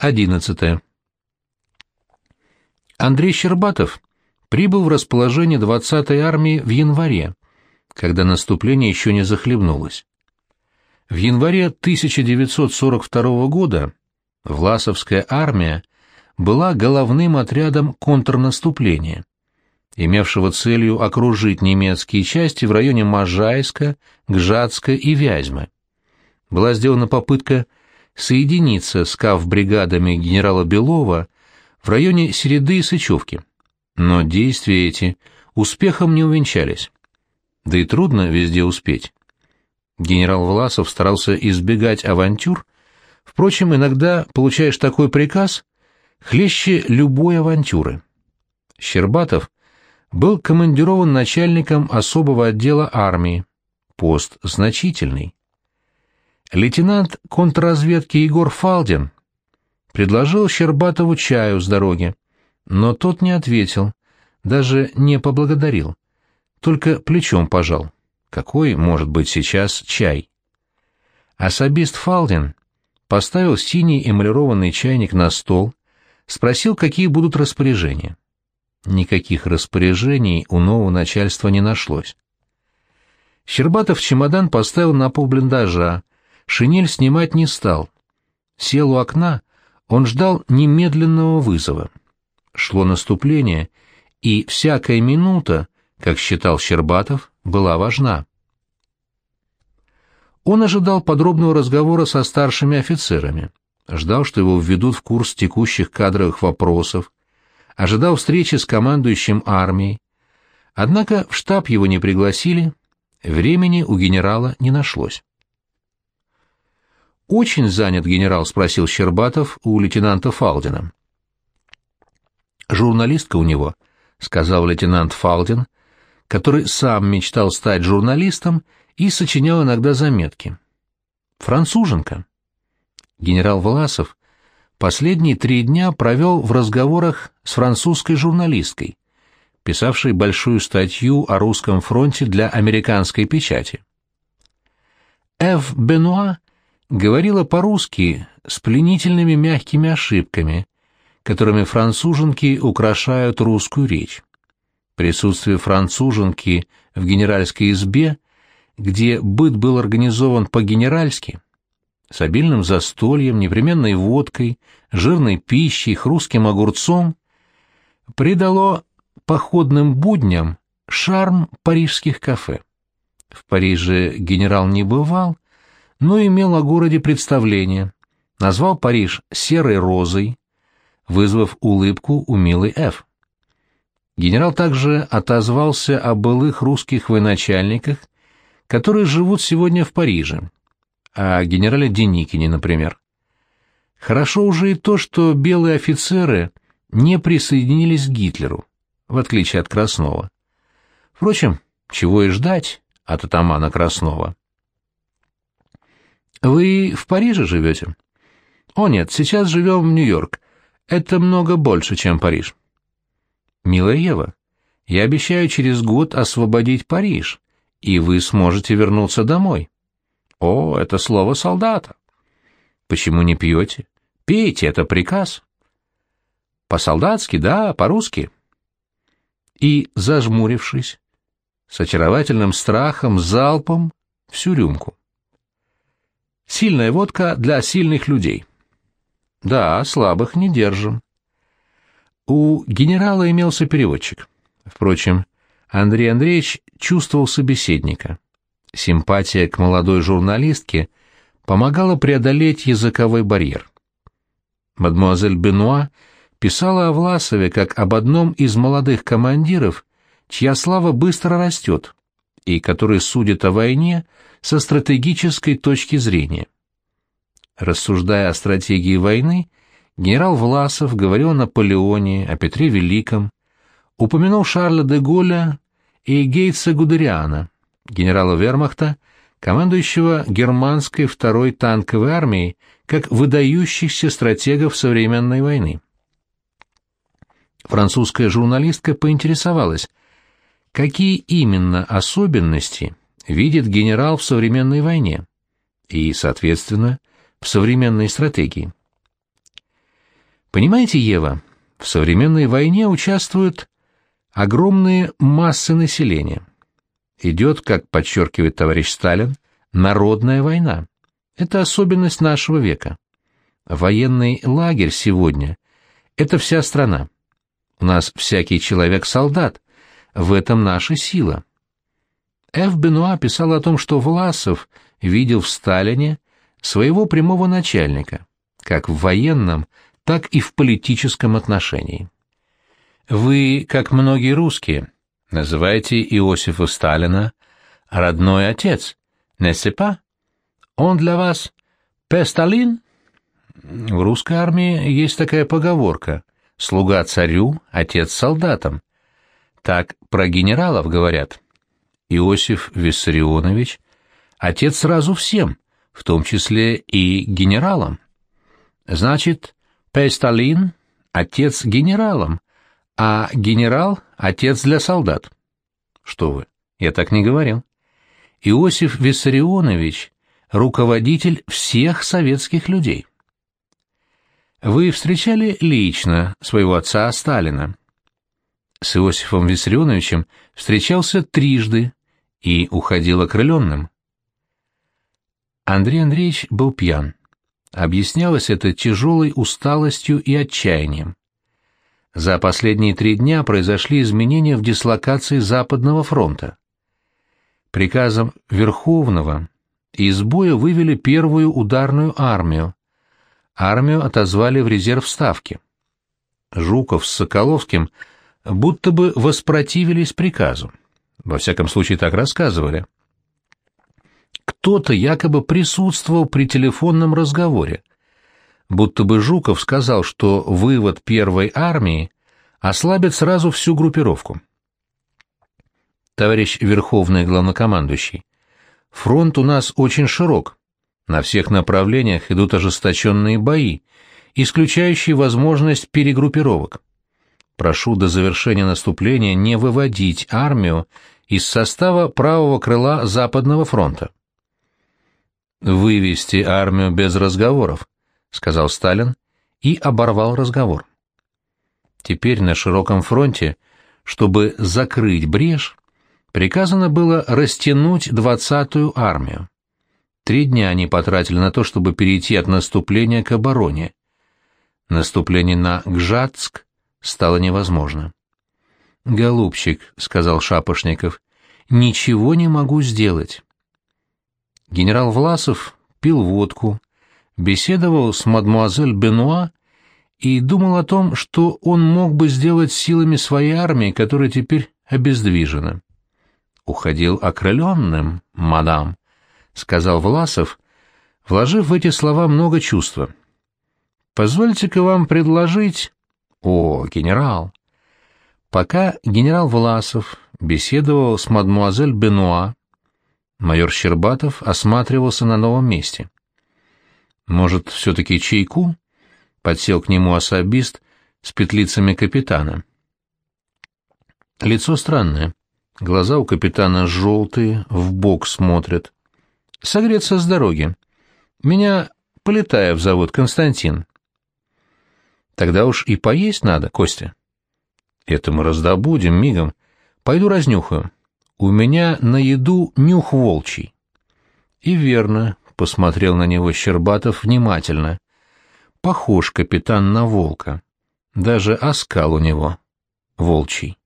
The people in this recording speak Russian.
11. Андрей Щербатов прибыл в расположение 20-й армии в январе, когда наступление еще не захлебнулось. В январе 1942 года Власовская армия была головным отрядом контрнаступления, имевшего целью окружить немецкие части в районе Можайска, Гжатска и Вязьмы. Была сделана попытка соединиться с кавбригадами генерала Белова в районе Середы и Сычевки. Но действия эти успехом не увенчались. Да и трудно везде успеть. Генерал Власов старался избегать авантюр, впрочем, иногда получаешь такой приказ, хлеще любой авантюры. Щербатов был командирован начальником особого отдела армии, пост значительный. Лейтенант контрразведки Егор Фалдин предложил Щербатову чаю с дороги, но тот не ответил, даже не поблагодарил, только плечом пожал. Какой может быть сейчас чай? Особист Фалдин поставил синий эмалированный чайник на стол, спросил, какие будут распоряжения. Никаких распоряжений у нового начальства не нашлось. Щербатов чемодан поставил на пол блиндажа, шинель снимать не стал. Сел у окна, он ждал немедленного вызова. Шло наступление, и всякая минута, как считал Щербатов, была важна. Он ожидал подробного разговора со старшими офицерами, ждал, что его введут в курс текущих кадровых вопросов, ожидал встречи с командующим армией. Однако в штаб его не пригласили, времени у генерала не нашлось. «Очень занят генерал?» — спросил Щербатов у лейтенанта Фалдина. «Журналистка у него», — сказал лейтенант Фалдин, который сам мечтал стать журналистом и сочинял иногда заметки. «Француженка». Генерал Власов последние три дня провел в разговорах с французской журналисткой, писавшей большую статью о русском фронте для американской печати. Эв Бенуа говорила по-русски с пленительными мягкими ошибками, которыми француженки украшают русскую речь. Присутствие француженки в генеральской избе, где быт был организован по-генеральски, с обильным застольем, непременной водкой, жирной пищей, хрустким огурцом, придало походным будням шарм парижских кафе. В Париже генерал не бывал, но имел о городе представление, назвал Париж «серой розой», вызвав улыбку у милой Ф. Генерал также отозвался о былых русских военачальниках, которые живут сегодня в Париже, о генерале Деникине, например. Хорошо уже и то, что белые офицеры не присоединились к Гитлеру, в отличие от Краснова. Впрочем, чего и ждать от атамана Краснова. Вы в Париже живете? О нет, сейчас живем в Нью-Йорк. Это много больше, чем Париж. Милая Ева, я обещаю через год освободить Париж, и вы сможете вернуться домой. О, это слово солдата. Почему не пьете? Пейте, это приказ. По-солдатски, да, по-русски. И, зажмурившись, с очаровательным страхом, залпом, всю рюмку. Сильная водка для сильных людей. Да, слабых не держим. У генерала имелся переводчик. Впрочем, Андрей Андреевич чувствовал собеседника. Симпатия к молодой журналистке помогала преодолеть языковой барьер. Мадемуазель Бенуа писала о Власове как об одном из молодых командиров, чья слава быстро растет, и который судит о войне со стратегической точки зрения. Рассуждая о стратегии войны, генерал Власов говорил о Наполеоне, о Петре Великом, упомянул Шарля де Голля и Гейтса Гудериана, генерала вермахта, командующего германской второй танковой армией, как выдающихся стратегов современной войны. Французская журналистка поинтересовалась, какие именно особенности видит генерал в современной войне и, соответственно, в современной стратегии. Понимаете, Ева, в современной войне участвуют огромные массы населения. Идет, как подчеркивает товарищ Сталин, народная война. Это особенность нашего века. Военный лагерь сегодня — это вся страна. У нас всякий человек солдат. В этом наша сила. Ф. Бенуа писал о том, что Власов видел в Сталине своего прямого начальника, как в военном, так и в политическом отношении. Вы, как многие русские, называете Иосифа Сталина родной отец, не сепа? Он для вас Песталин? В русской армии есть такая поговорка «слуга царю, отец солдатам». Так про генералов говорят. Иосиф Виссарионович — отец сразу всем, в том числе и генералам. Значит, Песталин — отец генералам, а генерал — отец для солдат. Что вы, я так не говорил. Иосиф Виссарионович — руководитель всех советских людей. Вы встречали лично своего отца Сталина? С Иосифом Виссарионовичем встречался трижды, и уходил окрыленным. Андрей Андреевич был пьян. Объяснялось это тяжелой усталостью и отчаянием. За последние три дня произошли изменения в дислокации Западного фронта. Приказом Верховного из боя вывели первую ударную армию. Армию отозвали в резерв Ставки. Жуков с Соколовским будто бы воспротивились приказу. Во всяком случае, так рассказывали. Кто-то якобы присутствовал при телефонном разговоре. Будто бы Жуков сказал, что вывод первой армии ослабит сразу всю группировку. Товарищ Верховный Главнокомандующий, фронт у нас очень широк. На всех направлениях идут ожесточенные бои, исключающие возможность перегруппировок. Прошу до завершения наступления не выводить армию из состава правого крыла Западного фронта. «Вывести армию без разговоров», — сказал Сталин и оборвал разговор. Теперь на широком фронте, чтобы закрыть брешь, приказано было растянуть двадцатую армию. Три дня они потратили на то, чтобы перейти от наступления к обороне. Наступление на Гжатск стало невозможно. «Голубчик», — сказал Шапошников, — «ничего не могу сделать». Генерал Власов пил водку, беседовал с мадмуазель Бенуа и думал о том, что он мог бы сделать силами своей армии, которая теперь обездвижена. «Уходил окрыленным, мадам», — сказал Власов, вложив в эти слова много чувства. «Позвольте-ка вам предложить...» «О, генерал!» Пока генерал Власов беседовал с мадмуазель Бенуа, майор Щербатов осматривался на новом месте. «Может, все-таки чайку?» — подсел к нему особист с петлицами капитана. Лицо странное. Глаза у капитана желтые, в бок смотрят. «Согреться с дороги. Меня Полетаев зовут Константин. Тогда уж и поесть надо, Костя. Это мы раздобудем мигом. Пойду разнюхаю. У меня на еду нюх волчий. И верно, посмотрел на него Щербатов внимательно. Похож капитан на волка. Даже оскал у него волчий.